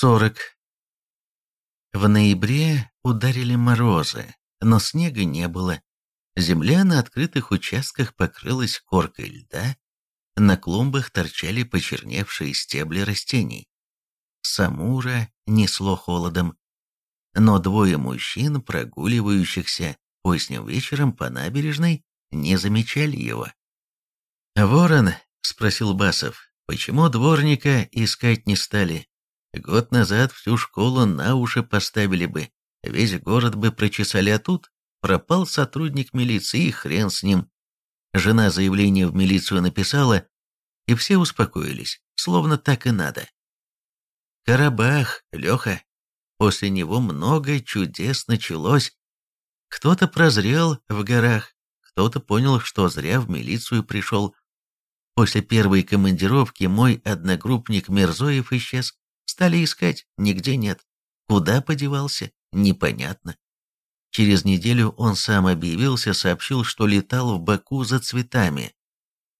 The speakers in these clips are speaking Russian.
40. В ноябре ударили морозы, но снега не было. Земля на открытых участках покрылась коркой льда, на клумбах торчали почерневшие стебли растений. Самура несло холодом, но двое мужчин, прогуливающихся поздним вечером по набережной, не замечали его. «Ворон», — спросил Басов, — «почему дворника искать не стали? Год назад всю школу на уши поставили бы, весь город бы прочесали, а тут пропал сотрудник милиции, и хрен с ним. Жена заявление в милицию написала, и все успокоились, словно так и надо. Карабах, Леха. После него много чудес началось. Кто-то прозрел в горах, кто-то понял, что зря в милицию пришел. После первой командировки мой одногруппник Мерзоев исчез. Стали искать, нигде нет. Куда подевался, непонятно. Через неделю он сам объявился, сообщил, что летал в Баку за цветами.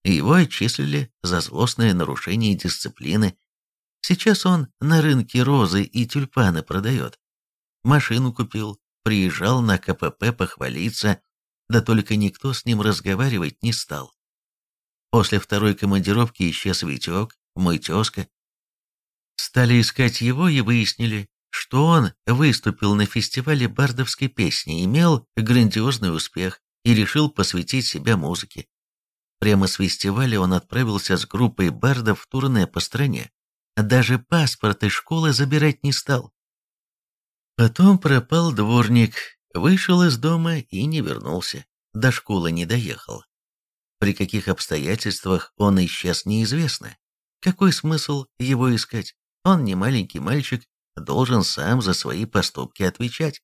Его отчислили за злостное нарушение дисциплины. Сейчас он на рынке розы и тюльпаны продает. Машину купил, приезжал на КПП похвалиться, да только никто с ним разговаривать не стал. После второй командировки исчез Витек, мой тезка. Стали искать его и выяснили, что он выступил на фестивале бардовской песни, имел грандиозный успех и решил посвятить себя музыке. Прямо с фестиваля он отправился с группой бардов в турне по стране. Даже паспорт из школы забирать не стал. Потом пропал дворник, вышел из дома и не вернулся, до школы не доехал. При каких обстоятельствах он исчез, неизвестно. Какой смысл его искать? Он не маленький мальчик, должен сам за свои поступки отвечать.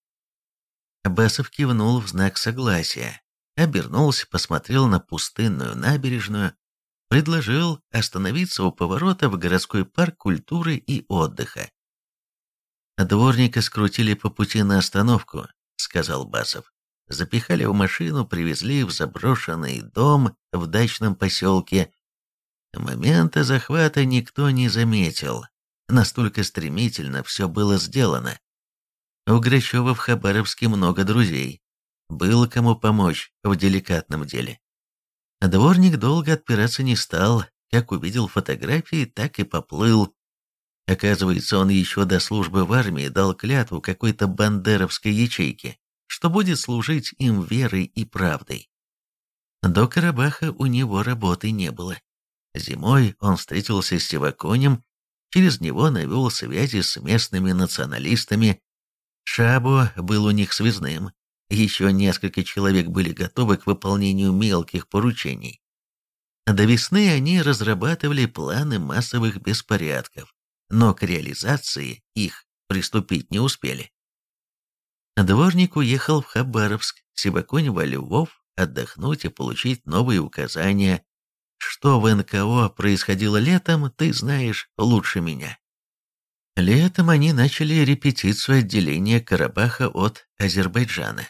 Басов кивнул в знак согласия, обернулся, посмотрел на пустынную набережную, предложил остановиться у поворота в городской парк культуры и отдыха. «Дворника скрутили по пути на остановку», — сказал Басов. Запихали в машину, привезли в заброшенный дом в дачном поселке. Момента захвата никто не заметил. Настолько стремительно все было сделано. У Грачева в Хабаровске много друзей. Было кому помочь в деликатном деле. Дворник долго отпираться не стал, как увидел фотографии, так и поплыл. Оказывается, он еще до службы в армии дал клятву какой-то бандеровской ячейке, что будет служить им верой и правдой. До Карабаха у него работы не было. Зимой он встретился с Севаконем Через него навел связи с местными националистами. Шабо был у них связным. Еще несколько человек были готовы к выполнению мелких поручений. До весны они разрабатывали планы массовых беспорядков, но к реализации их приступить не успели. Дворник уехал в Хабаровск, Сибаконь во Львов отдохнуть и получить новые указания что в НКО происходило летом, ты знаешь лучше меня. Летом они начали репетицию отделения Карабаха от Азербайджана.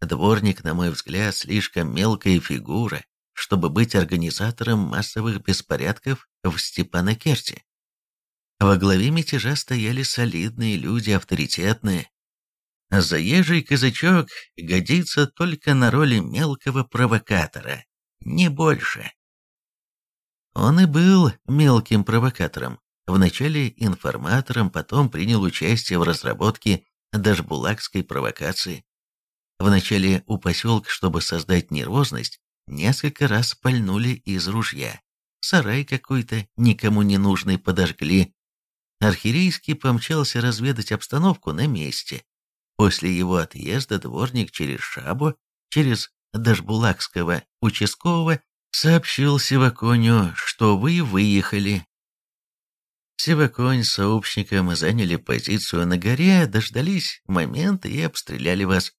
Дворник, на мой взгляд, слишком мелкая фигура, чтобы быть организатором массовых беспорядков в Степанакерте. Во главе мятежа стояли солидные люди, авторитетные. Заезжий казачок годится только на роли мелкого провокатора, не больше. Он и был мелким провокатором, вначале информатором, потом принял участие в разработке дашбулакской провокации. Вначале у поселка, чтобы создать нервозность, несколько раз пальнули из ружья. Сарай какой-то, никому не нужный, подожгли. Архирейский помчался разведать обстановку на месте. После его отъезда дворник через Шабу, через Дашбулакского участкового сообщил Сиваконю, что вы выехали. Сиваконь с сообщником заняли позицию на горе, дождались момента и обстреляли вас.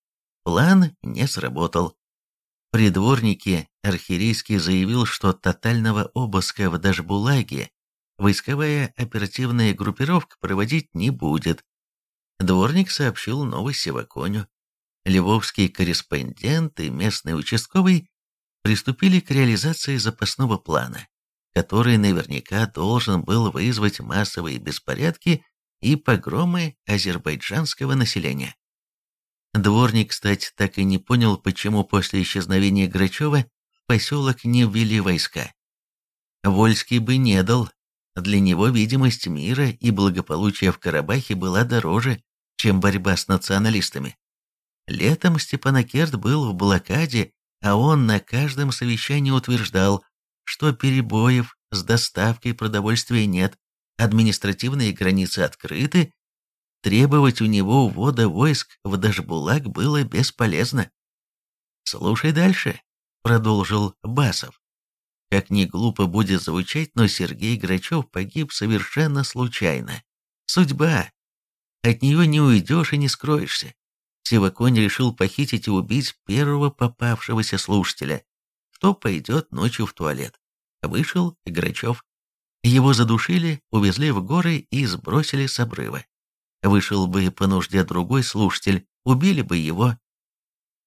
План не сработал. Придворники архирейский заявил, что тотального обыска в Дашбулаге войсковая оперативная группировка проводить не будет. Дворник сообщил новость Сиваконю. Львовский корреспондент и местный участковый приступили к реализации запасного плана, который наверняка должен был вызвать массовые беспорядки и погромы азербайджанского населения. Дворник, кстати, так и не понял, почему после исчезновения Грачева в поселок не ввели войска. Вольский бы не дал. Для него видимость мира и благополучия в Карабахе была дороже, чем борьба с националистами. Летом Степанакерт был в блокаде, а он на каждом совещании утверждал, что перебоев с доставкой продовольствия нет, административные границы открыты, требовать у него увода войск в Дашбулак было бесполезно. «Слушай дальше», — продолжил Басов. Как ни глупо будет звучать, но Сергей Грачев погиб совершенно случайно. Судьба. От нее не уйдешь и не скроешься. Сиваконь решил похитить и убить первого попавшегося слушателя, кто пойдет ночью в туалет. Вышел Грачев. Его задушили, увезли в горы и сбросили с обрыва. Вышел бы по нужде другой слушатель, убили бы его.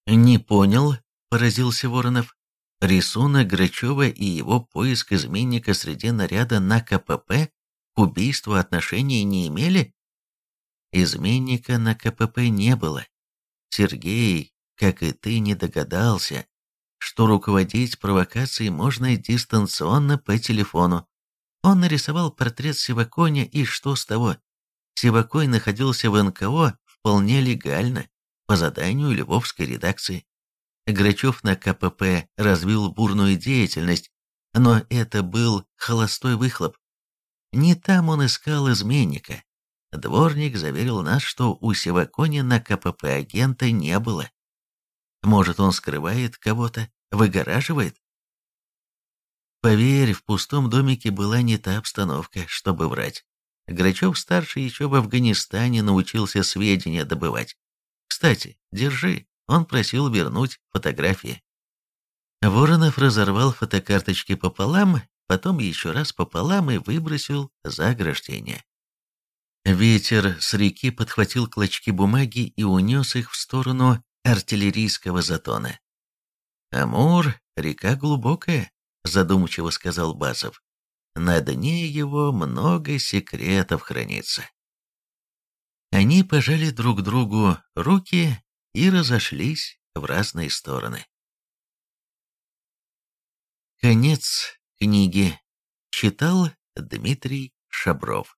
«Не понял», — поразился Воронов. Рисунок Грачева и его поиск изменника среди наряда на КПП к убийству отношения не имели? Изменника на КПП не было. Сергей, как и ты, не догадался, что руководить провокацией можно дистанционно по телефону. Он нарисовал портрет Сиваконя, и что с того? Сивакой находился в НКО вполне легально, по заданию Львовской редакции. Грачев на КПП развил бурную деятельность, но это был холостой выхлоп. Не там он искал изменника, Дворник заверил нас, что у Севакони на КПП агента не было. Может, он скрывает кого-то, выгораживает? Поверь, в пустом домике была не та обстановка, чтобы врать. Грачев-старший еще в Афганистане научился сведения добывать. Кстати, держи, он просил вернуть фотографии. Воронов разорвал фотокарточки пополам, потом еще раз пополам и выбросил за ограждение. Ветер с реки подхватил клочки бумаги и унес их в сторону артиллерийского затона. «Амур, река глубокая», — задумчиво сказал Басов. «На дне его много секретов хранится». Они пожали друг другу руки и разошлись в разные стороны. Конец книги. Читал Дмитрий Шабров.